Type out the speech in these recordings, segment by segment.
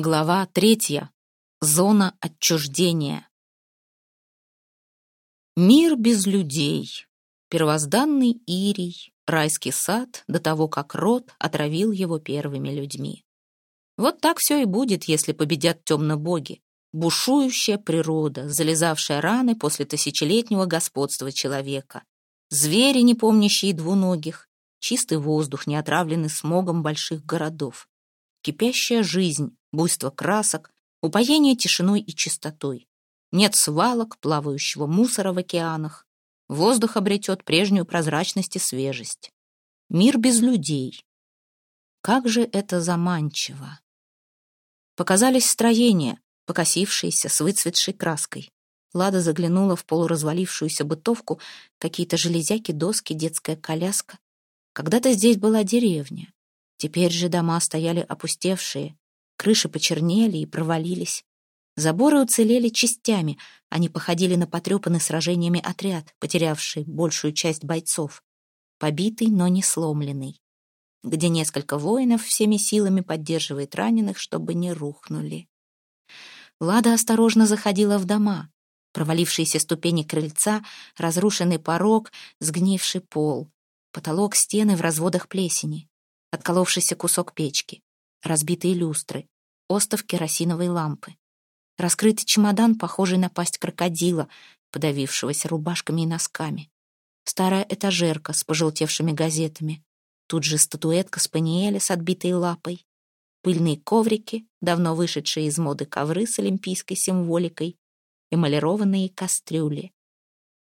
Глава третья. Зона отчуждения. Мир без людей. Первозданный Ирий, райский сад, до того, как род отравил его первыми людьми. Вот так все и будет, если победят темно-боги. Бушующая природа, залезавшая раны после тысячелетнего господства человека. Звери, не помнящие двуногих. Чистый воздух, не отравленный смогом больших городов. Кипящая жизнь, буйство красок, упоение тишиной и чистотой. Нет свалок, плавающего мусора в океанах. Воздух обретет прежнюю прозрачность и свежесть. Мир без людей. Как же это заманчиво! Показались строения, покосившиеся, с выцветшей краской. Лада заглянула в полуразвалившуюся бытовку, какие-то железяки, доски, детская коляска. Когда-то здесь была деревня. Теперь же дома стояли опустевшие, Крыши почернели и провалились. Заборы уцелели частями, они походили на потрепанный сражениями отряд, потерявший большую часть бойцов. Побитый, но не сломленный. Где несколько воинов всеми силами поддерживает раненых, чтобы не рухнули. Лада осторожно заходила в дома. Провалившиеся ступени крыльца, разрушенный порог, сгнивший пол. Потолок стены в разводах плесени. Отколовшийся кусок печки разбитые люстры, остов керосиновой лампы. Раскрытый чемодан, похожий на пасть крокодила, подавившегося рубашками и носками. Старая этажерка с пожелтевшими газетами. Тут же статуэтка спаниеля с отбитой лапой. Пыльные коврики, давно вышедшие из моды ковры с олимпийской символикой. Эмалированные кастрюли.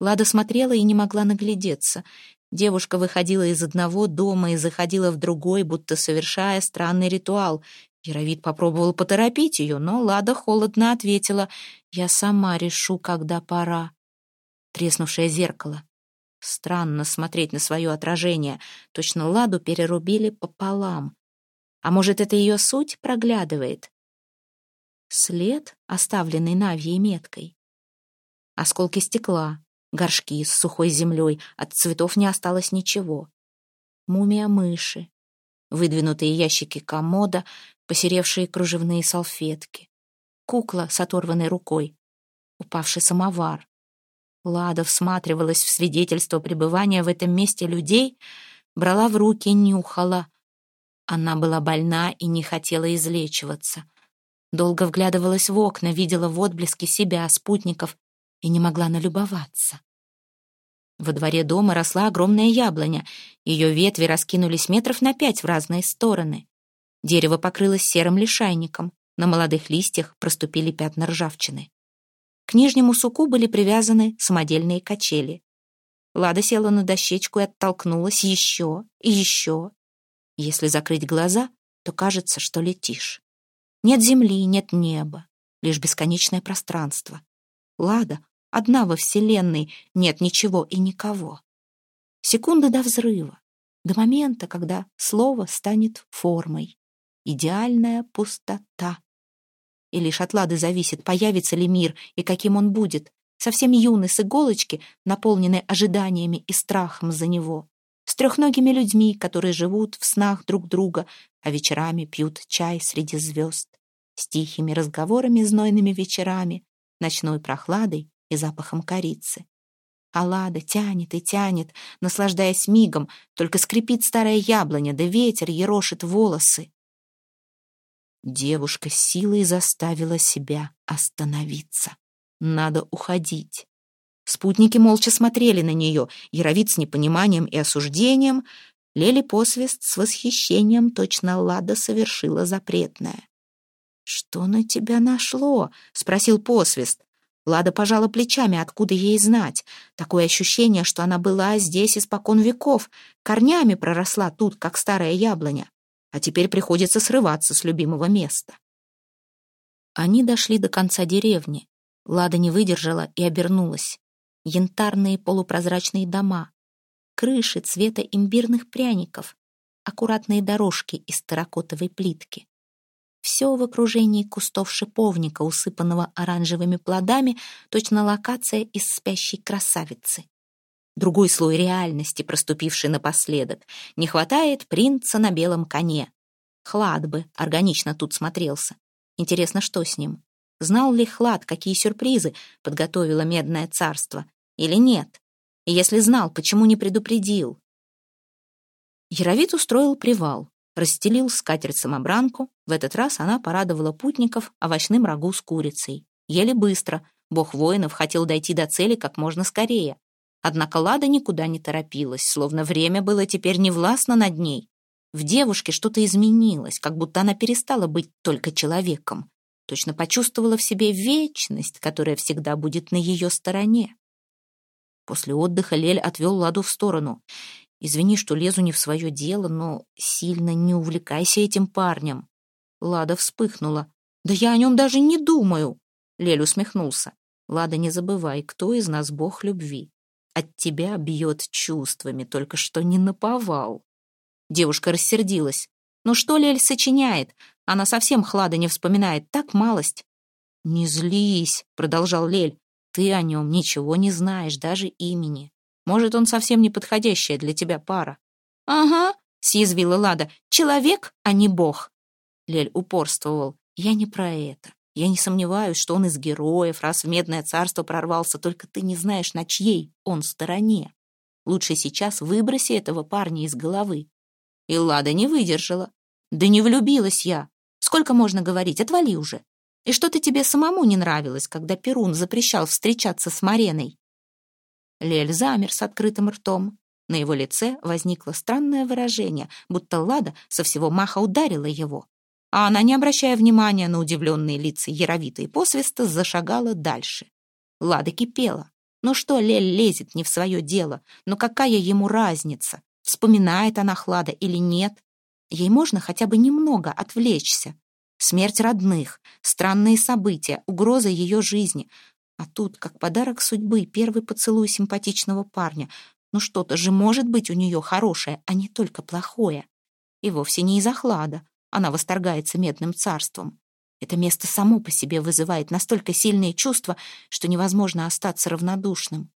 Лада смотрела и не могла наглядеться. Девушка выходила из одного дома и заходила в другой, будто совершая странный ритуал. Яровид попробовал поторопить ее, но Лада холодно ответила «Я сама решу, когда пора». Треснувшее зеркало. Странно смотреть на свое отражение. Точно Ладу перерубили пополам. А может, это ее суть проглядывает? След, оставленный Навьей меткой. Осколки стекла, горшки с сухой землей, от цветов не осталось ничего. Мумия мыши, выдвинутые ящики комода, посеревшие кружевные салфетки, кукла с оторванной рукой, упавший самовар. Лада всматривалась в свидетельство пребывания в этом месте людей, брала в руки, нюхала. Она была больна и не хотела излечиваться. Долго вглядывалась в окна, видела в отблеске себя, спутников, и не могла налюбоваться. Во дворе дома росла огромная яблоня. Ее ветви раскинулись метров на пять в разные стороны. Дерево покрылось серым лишайником. На молодых листьях проступили пятна ржавчины. К нижнему суку были привязаны самодельные качели. Лада села на дощечку и оттолкнулась еще и еще. Если закрыть глаза, то кажется, что летишь. Нет земли, нет неба, лишь бесконечное пространство. Лада Одна во Вселенной нет ничего и никого. Секунды до взрыва, до момента, когда слово станет формой. Идеальная пустота. И лишь от Лады зависит, появится ли мир и каким он будет, совсем юный с иголочки, наполненный ожиданиями и страхом за него, с трехногими людьми, которые живут в снах друг друга, а вечерами пьют чай среди звезд, с тихими разговорами знойными вечерами, ночной прохладой и запахом корицы. Алада тянет и тянет, наслаждаясь мигом, только скрипит старая яблоня, да ветер ерошит волосы. Девушка силой заставила себя остановиться. Надо уходить. Спутники молча смотрели на нее, Яровид с непониманием и осуждением, Лели посвист с восхищением, точно Лада совершила запретное. «Что на тебя нашло?» — спросил посвист. Лада пожала плечами, откуда ей знать. Такое ощущение, что она была здесь испокон веков, корнями проросла тут, как старая яблоня. А теперь приходится срываться с любимого места. Они дошли до конца деревни. Лада не выдержала и обернулась. Янтарные полупрозрачные дома, крыши цвета имбирных пряников, аккуратные дорожки из терракотовой плитки. Все в окружении кустов шиповника, усыпанного оранжевыми плодами, точно локация из спящей красавицы. Другой слой реальности, проступивший напоследок. Не хватает принца на белом коне. Хлад бы органично тут смотрелся. Интересно, что с ним? Знал ли Хлад, какие сюрпризы подготовило Медное Царство? Или нет? И если знал, почему не предупредил? Яровит устроил привал, расстелил скатерть-самобранку. В этот раз она порадовала путников овощным рагу с курицей. Еле быстро. Бог воинов хотел дойти до цели как можно скорее. Однако Лада никуда не торопилась, словно время было теперь невластно над ней. В девушке что-то изменилось, как будто она перестала быть только человеком. Точно почувствовала в себе вечность, которая всегда будет на ее стороне. После отдыха Лель отвел Ладу в сторону. «Извини, что лезу не в свое дело, но сильно не увлекайся этим парнем». Лада вспыхнула. «Да я о нем даже не думаю!» Лель усмехнулся. «Лада, не забывай, кто из нас бог любви. От тебя бьет чувствами, только что не наповал». Девушка рассердилась. «Ну что Лель сочиняет? Она совсем хлада не вспоминает, так малость». «Не злись», — продолжал Лель. «Ты о нем ничего не знаешь, даже имени. Может, он совсем неподходящая для тебя пара». «Ага», — съязвила Лада. «Человек, а не бог». Лель упорствовал. «Я не про это. Я не сомневаюсь, что он из героев, раз в Медное царство прорвался, только ты не знаешь, на чьей он стороне. Лучше сейчас выброси этого парня из головы. И Лада не выдержала. Да не влюбилась я. Сколько можно говорить? Отвали уже. И что-то тебе самому не нравилось, когда Перун запрещал встречаться с Мареной. Лель замер с открытым ртом. На его лице возникло странное выражение, будто Лада со всего маха ударила его. А она, не обращая внимания на удивленные лица Яровита и посвиста, зашагала дальше. Лада кипела. Ну что Лель лезет не в свое дело? Но какая ему разница? Вспоминает она Хлада или нет? Ей можно хотя бы немного отвлечься. Смерть родных, странные события, угроза ее жизни. А тут, как подарок судьбы, первый поцелуй симпатичного парня. Ну что-то же может быть у нее хорошее, а не только плохое. И вовсе не из-за Хлада. Она восторгается медным царством. Это место само по себе вызывает настолько сильные чувства, что невозможно остаться равнодушным.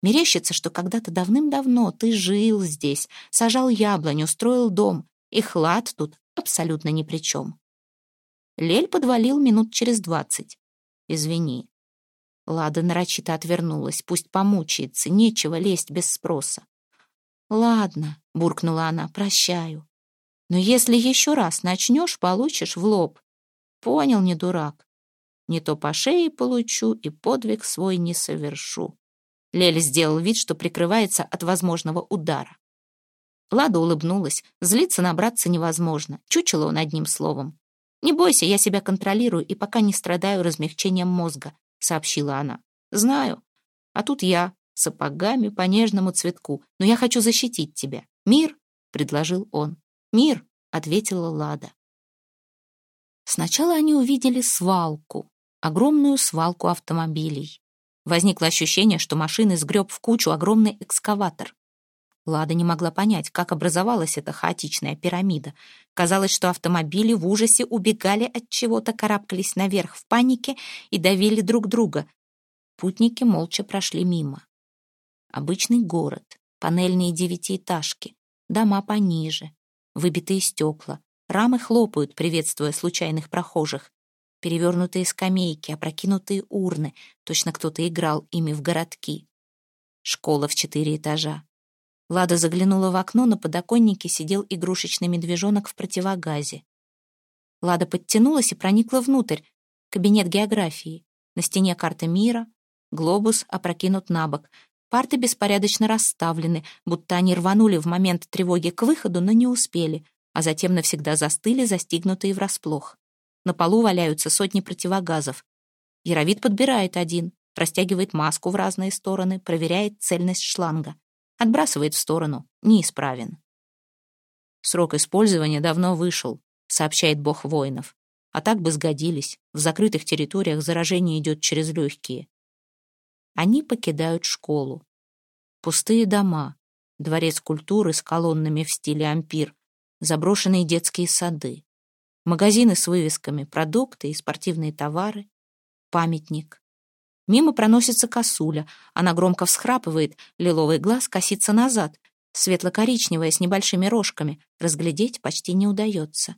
Мерещится, что когда-то давным-давно ты жил здесь, сажал яблоню, строил дом, и хлад тут абсолютно ни при чем. Лель подвалил минут через двадцать. «Извини». Лада нарочито отвернулась. «Пусть помучается, нечего лезть без спроса». «Ладно», — буркнула она, — «прощаю. Но если еще раз начнешь, получишь в лоб. Понял, не дурак. Не то по шее получу и подвиг свой не совершу». Леля сделал вид, что прикрывается от возможного удара. Лада улыбнулась. Злиться набраться невозможно. Чучело он одним словом. «Не бойся, я себя контролирую и пока не страдаю размягчением мозга», — сообщила она. «Знаю. А тут я, сапогами по нежному цветку. Но я хочу защитить тебя. Мир?» — предложил он. «Мир», — ответила Лада. Сначала они увидели свалку, огромную свалку автомобилей. Возникло ощущение, что машины сгреб в кучу огромный экскаватор. Лада не могла понять, как образовалась эта хаотичная пирамида. Казалось, что автомобили в ужасе убегали от чего-то, карабкались наверх в панике и давили друг друга. Путники молча прошли мимо. Обычный город, панельные девятиэтажки, дома пониже, выбитые стекла, рамы хлопают, приветствуя случайных прохожих перевернутые скамейки, опрокинутые урны, точно кто-то играл ими в городки. Школа в четыре этажа. Лада заглянула в окно, на подоконнике сидел игрушечный медвежонок в противогазе. Лада подтянулась и проникла внутрь. Кабинет географии. На стене карта мира, глобус опрокинут на бок. Парты беспорядочно расставлены, будто они рванули в момент тревоги к выходу, но не успели, а затем навсегда застыли, застигнутые врасплох. На полу валяются сотни противогазов. Яровид подбирает один, растягивает маску в разные стороны, проверяет цельность шланга. Отбрасывает в сторону, неисправен. Срок использования давно вышел, сообщает бог воинов. А так бы сгодились. В закрытых территориях заражение идет через легкие. Они покидают школу. Пустые дома, дворец культуры с колоннами в стиле ампир, заброшенные детские сады. Магазины с вывесками, продукты и спортивные товары. Памятник. Мимо проносится косуля. Она громко всхрапывает, лиловый глаз косится назад. Светло-коричневая, с небольшими рожками. Разглядеть почти не удается.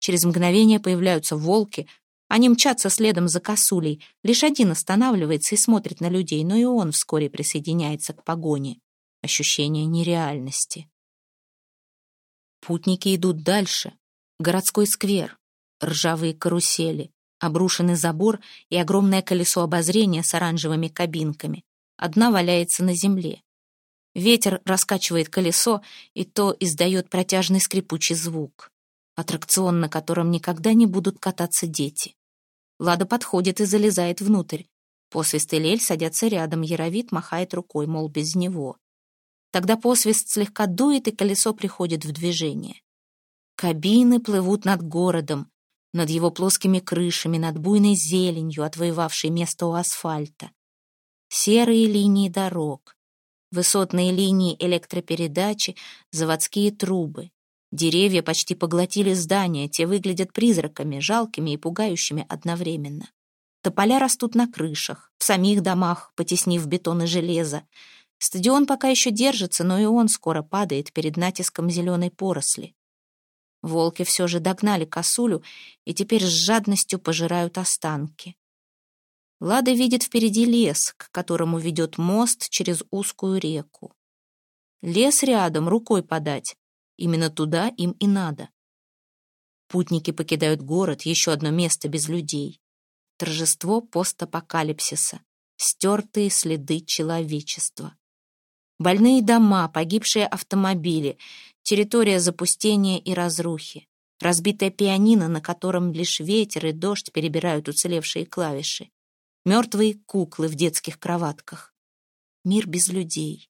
Через мгновение появляются волки. Они мчатся следом за косулей. Лишь один останавливается и смотрит на людей, но и он вскоре присоединяется к погоне. Ощущение нереальности. Путники идут дальше. Городской сквер, ржавые карусели, обрушенный забор и огромное колесо обозрения с оранжевыми кабинками. Одна валяется на земле. Ветер раскачивает колесо, и то издает протяжный скрипучий звук. Аттракцион, на котором никогда не будут кататься дети. Лада подходит и залезает внутрь. Посвист и Лель садятся рядом, Яровит махает рукой, мол, без него. Тогда посвист слегка дует, и колесо приходит в движение. Кабины плывут над городом, над его плоскими крышами, над буйной зеленью, отвоевавшей место у асфальта. Серые линии дорог, высотные линии электропередачи, заводские трубы. Деревья почти поглотили здания, те выглядят призраками, жалкими и пугающими одновременно. Тополя растут на крышах, в самих домах, потеснив бетон и железо. Стадион пока еще держится, но и он скоро падает перед натиском зеленой поросли. Волки все же догнали косулю и теперь с жадностью пожирают останки. Лада видит впереди лес, к которому ведет мост через узкую реку. Лес рядом, рукой подать. Именно туда им и надо. Путники покидают город, еще одно место без людей. Торжество постапокалипсиса. Стертые следы человечества. Больные дома, погибшие автомобили, территория запустения и разрухи, разбитая пианино, на котором лишь ветер и дождь перебирают уцелевшие клавиши, мертвые куклы в детских кроватках. Мир без людей.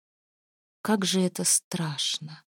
Как же это страшно!